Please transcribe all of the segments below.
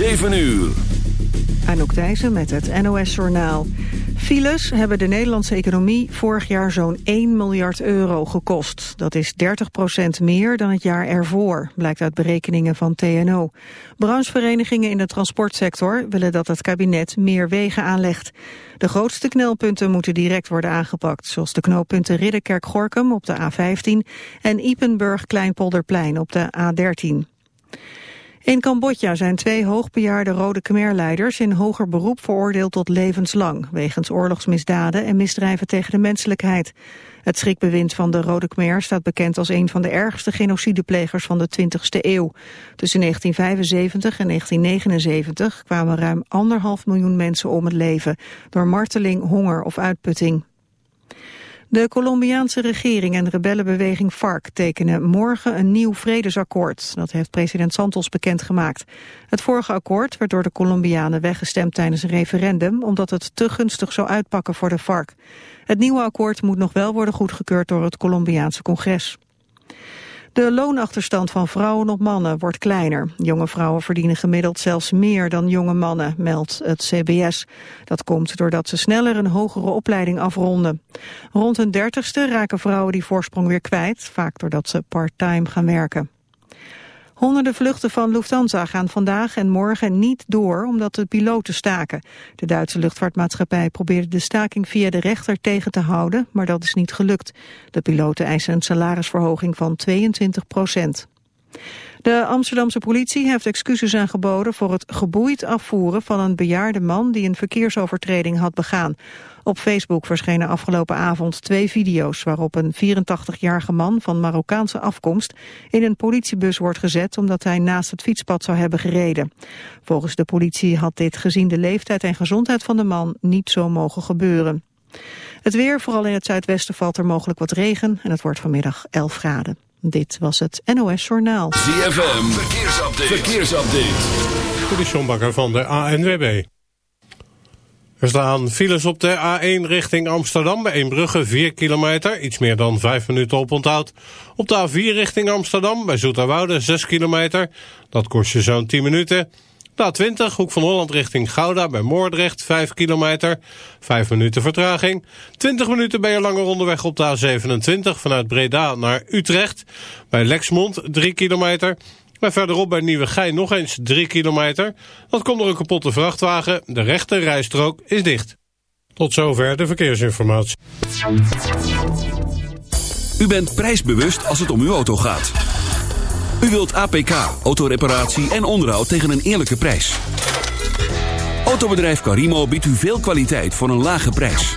7 uur. Anouk Thijssen met het NOS-journaal. Files hebben de Nederlandse economie vorig jaar zo'n 1 miljard euro gekost. Dat is 30% meer dan het jaar ervoor, blijkt uit berekeningen van TNO. Brancheverenigingen in de transportsector willen dat het kabinet meer wegen aanlegt. De grootste knelpunten moeten direct worden aangepakt, zoals de knooppunten Ridderkerk-Gorkum op de A15 en Ipenburg-Kleinpolderplein op de A13. In Cambodja zijn twee hoogbejaarde Rode Khmer-leiders in hoger beroep veroordeeld tot levenslang, wegens oorlogsmisdaden en misdrijven tegen de menselijkheid. Het schrikbewind van de Rode Khmer staat bekend als een van de ergste genocideplegers van de 20e eeuw. Tussen 1975 en 1979 kwamen ruim anderhalf miljoen mensen om het leven door marteling, honger of uitputting. De Colombiaanse regering en rebellenbeweging FARC tekenen morgen een nieuw vredesakkoord. Dat heeft president Santos bekendgemaakt. Het vorige akkoord werd door de Colombianen weggestemd tijdens een referendum... omdat het te gunstig zou uitpakken voor de FARC. Het nieuwe akkoord moet nog wel worden goedgekeurd door het Colombiaanse congres. De loonachterstand van vrouwen op mannen wordt kleiner. Jonge vrouwen verdienen gemiddeld zelfs meer dan jonge mannen, meldt het CBS. Dat komt doordat ze sneller een hogere opleiding afronden. Rond hun dertigste raken vrouwen die voorsprong weer kwijt, vaak doordat ze part-time gaan werken. Honderden vluchten van Lufthansa gaan vandaag en morgen niet door omdat de piloten staken. De Duitse luchtvaartmaatschappij probeerde de staking via de rechter tegen te houden, maar dat is niet gelukt. De piloten eisen een salarisverhoging van 22 procent. De Amsterdamse politie heeft excuses aangeboden voor het geboeid afvoeren van een bejaarde man die een verkeersovertreding had begaan. Op Facebook verschenen afgelopen avond twee video's waarop een 84-jarige man van Marokkaanse afkomst in een politiebus wordt gezet omdat hij naast het fietspad zou hebben gereden. Volgens de politie had dit gezien de leeftijd en gezondheid van de man niet zo mogen gebeuren. Het weer, vooral in het zuidwesten, valt er mogelijk wat regen en het wordt vanmiddag 11 graden. Dit was het NOS Journaal. ZFM, verkeersupdate. verkeersupdate. De Sjombakker van de ANWB. Er staan files op de A1 richting Amsterdam bij Eembrugge 4 kilometer, iets meer dan 5 minuten op onthoud. Op de A4 richting Amsterdam bij Zoeterwoude 6 kilometer, dat kost je zo'n 10 minuten. De A20, Hoek van Holland richting Gouda bij Moordrecht, 5 kilometer. 5 minuten vertraging. 20 minuten ben je langer onderweg op de A27 vanuit Breda naar Utrecht. Bij Lexmond, 3 kilometer. Maar verderop bij Nieuwegein nog eens 3 kilometer. Dat komt door een kapotte vrachtwagen. De rechte rijstrook is dicht. Tot zover de verkeersinformatie. U bent prijsbewust als het om uw auto gaat. U wilt APK, autoreparatie en onderhoud tegen een eerlijke prijs. Autobedrijf Carimo biedt u veel kwaliteit voor een lage prijs.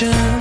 passion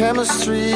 chemistry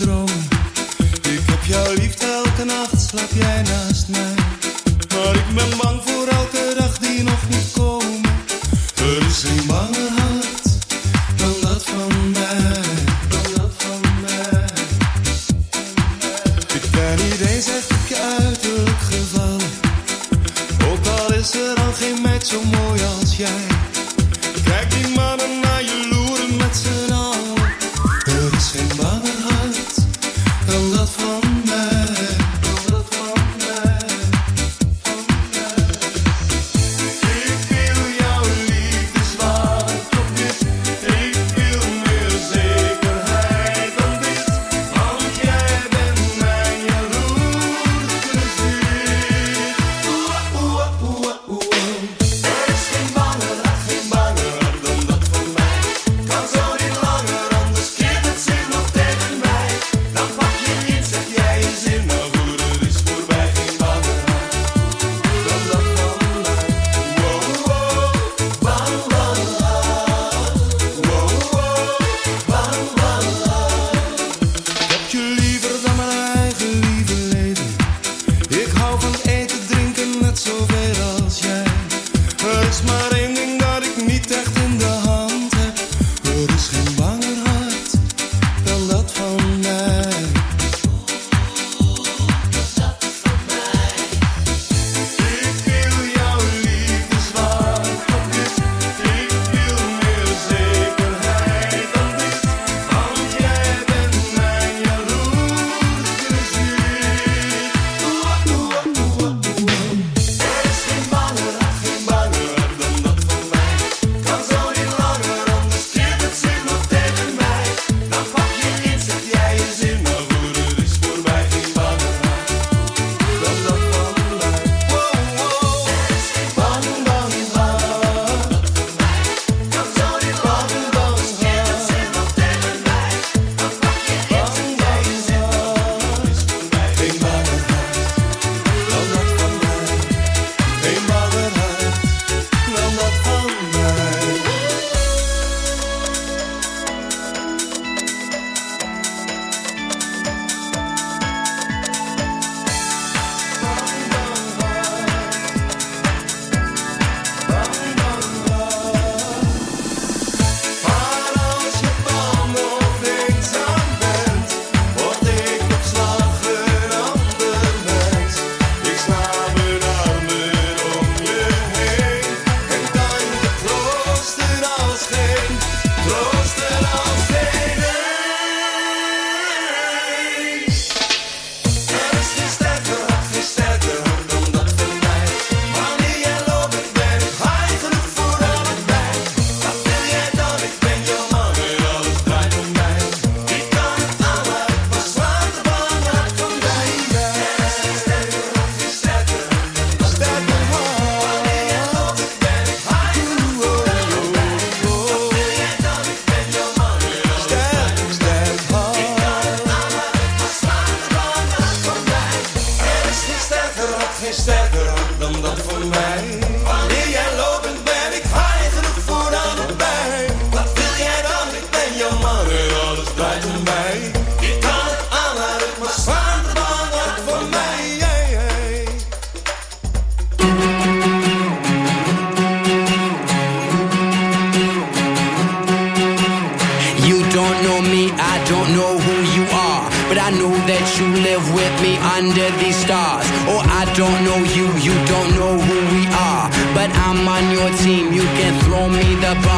Ik heb jouw liefde elke nacht, slaap jij naast mij. Mij. Ik kan het aan, laat het maar slaan, de baan wordt voor mij. Hey, hey. You don't know me, I don't know who you are. But I know that you live with me under these stars. Or I don't know you, you don't know who we are. But I'm on your team, you can throw me the ball.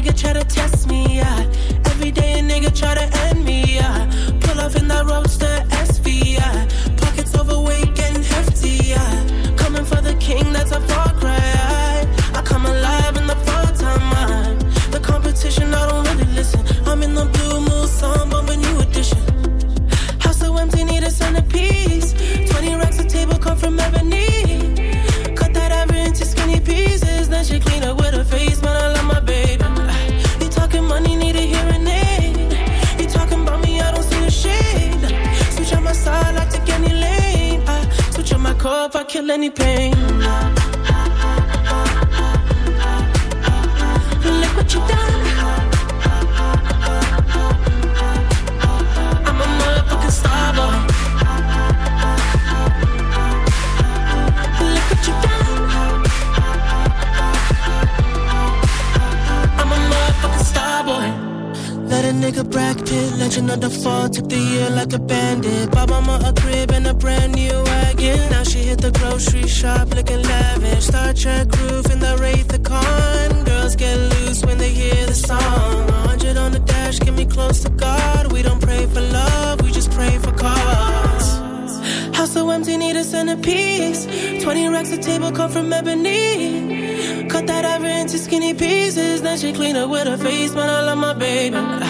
nigga try to test me, yeah. Every day a nigga try to end me, yeah. Pull off in that roadster any pain. Another fall, took the year like a bandit. Bought mama a crib and a brand new wagon. Now she hit the grocery shop looking lavish. Star Trek roof in the Wraith the Khan. Girls get loose when they hear the song. 100 on the dash, get me close to God. We don't pray for love, we just pray for cars. House so empty, need a centerpiece. 20 racks of table come from ebony. Cut that ivory into skinny pieces. Then she clean up with her face, but I love my baby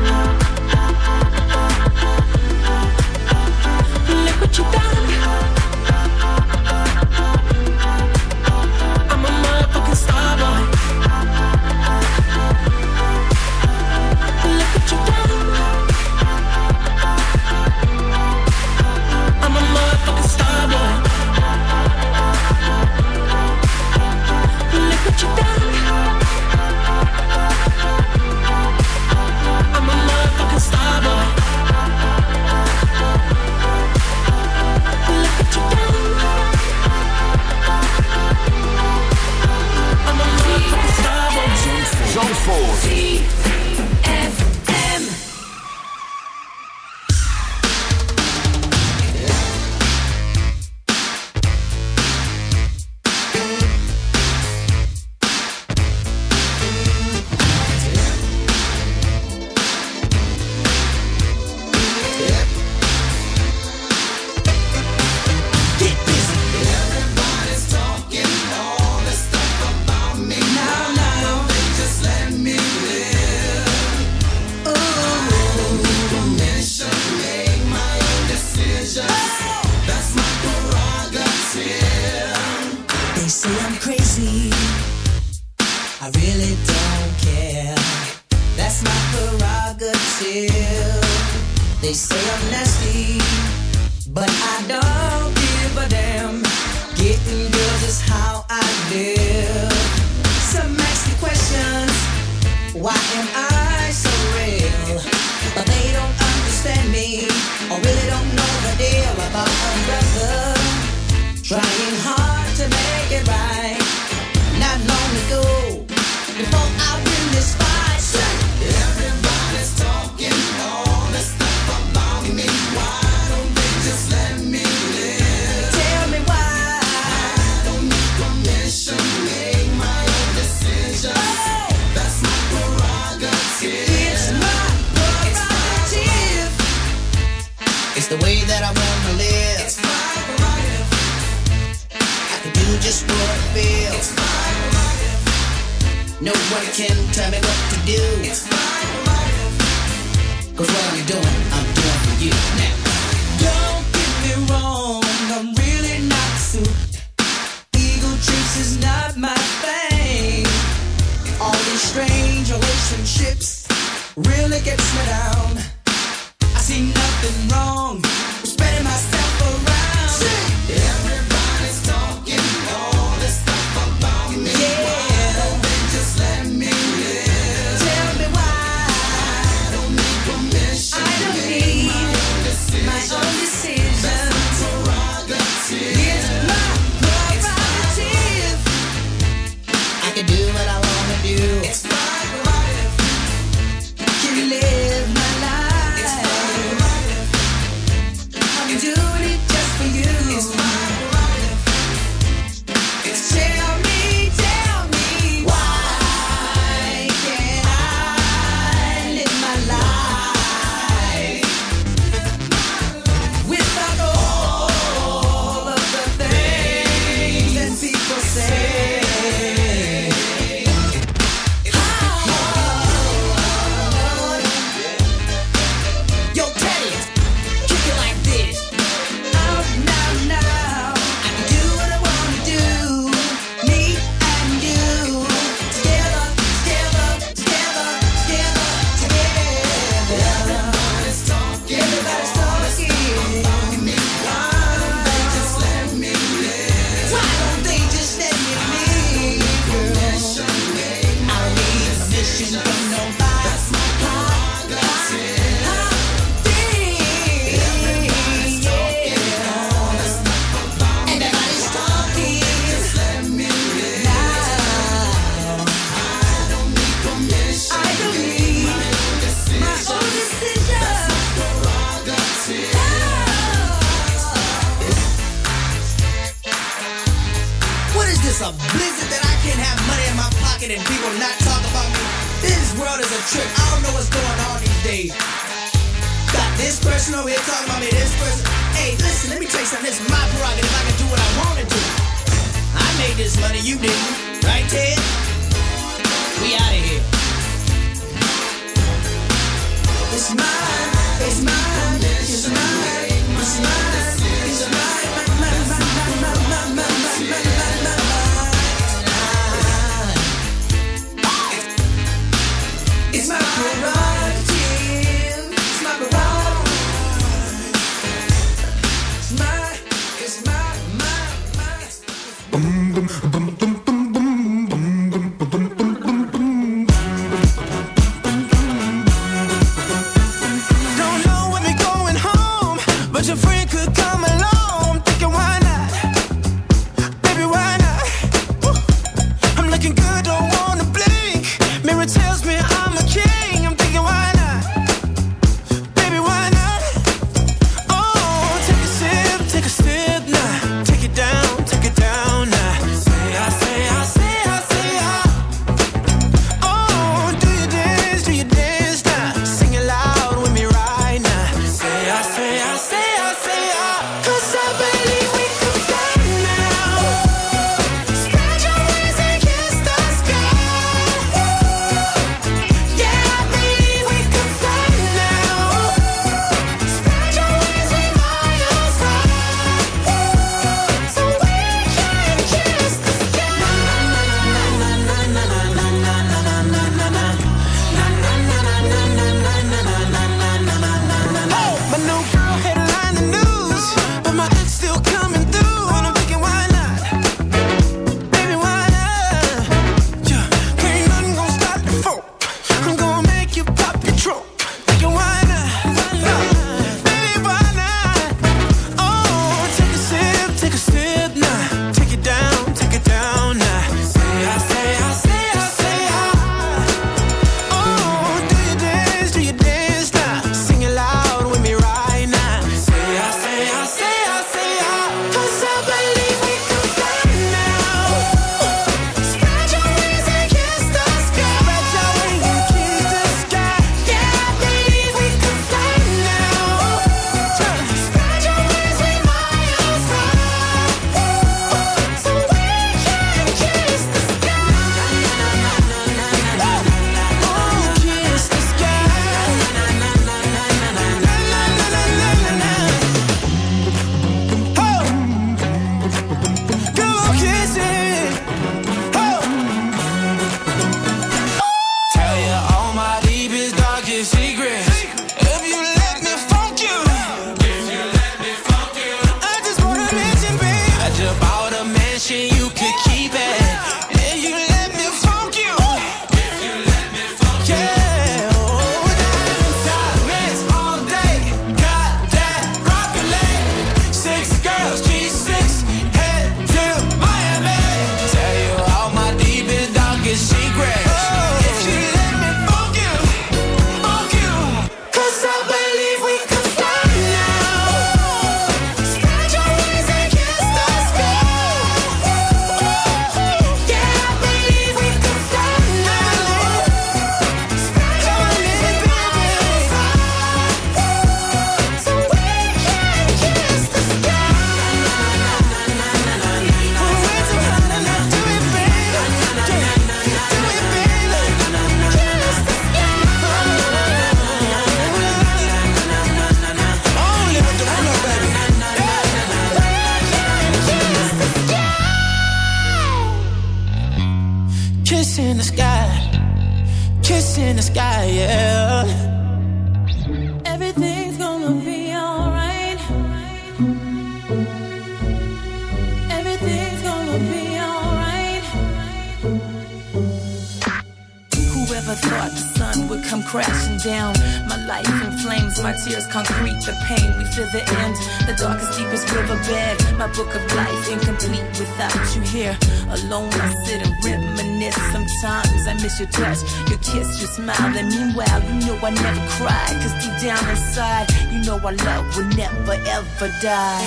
smile. And meanwhile, you know I never cry. Cause deep down inside, you know our love will never ever die.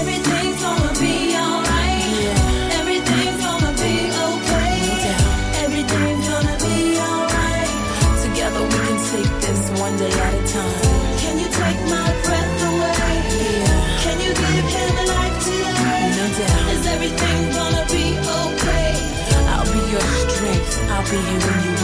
Everything's gonna be alright. Yeah. Everything's gonna be okay. Yeah. Everything's gonna be alright. Together we can take this one day at a time. Can you take my breath away? Yeah. Can you give him a life today? No doubt. Is everything gonna be okay? I'll be your strength. I'll be here when you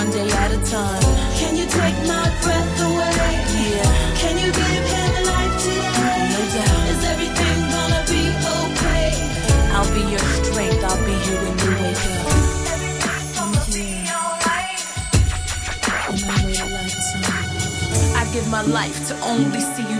one day at a time. Can you take my breath away? Yeah, Can you give him life today? no doubt. Is everything gonna be okay? I'll be your strength. I'll be here when you wake up. Everything's gonna be alright. And I wait a lifetime. I give my life to only see you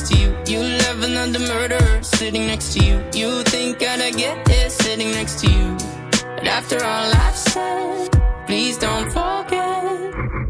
next to you. You love another murderer sitting next to you. You think I'd get here sitting next to you. But after all I've said, please don't forget.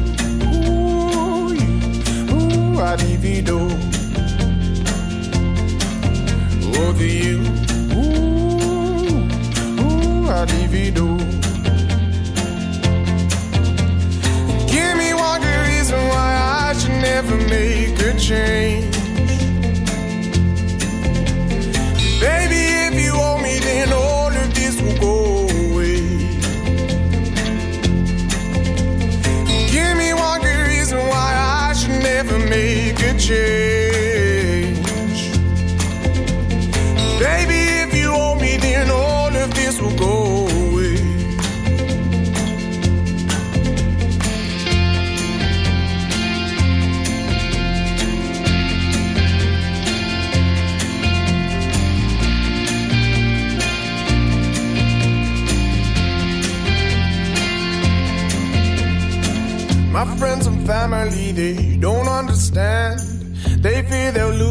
I. Over oh, you, ooh, ooh, I divido. Give me one good reason why I should never make a change. Make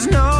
There's no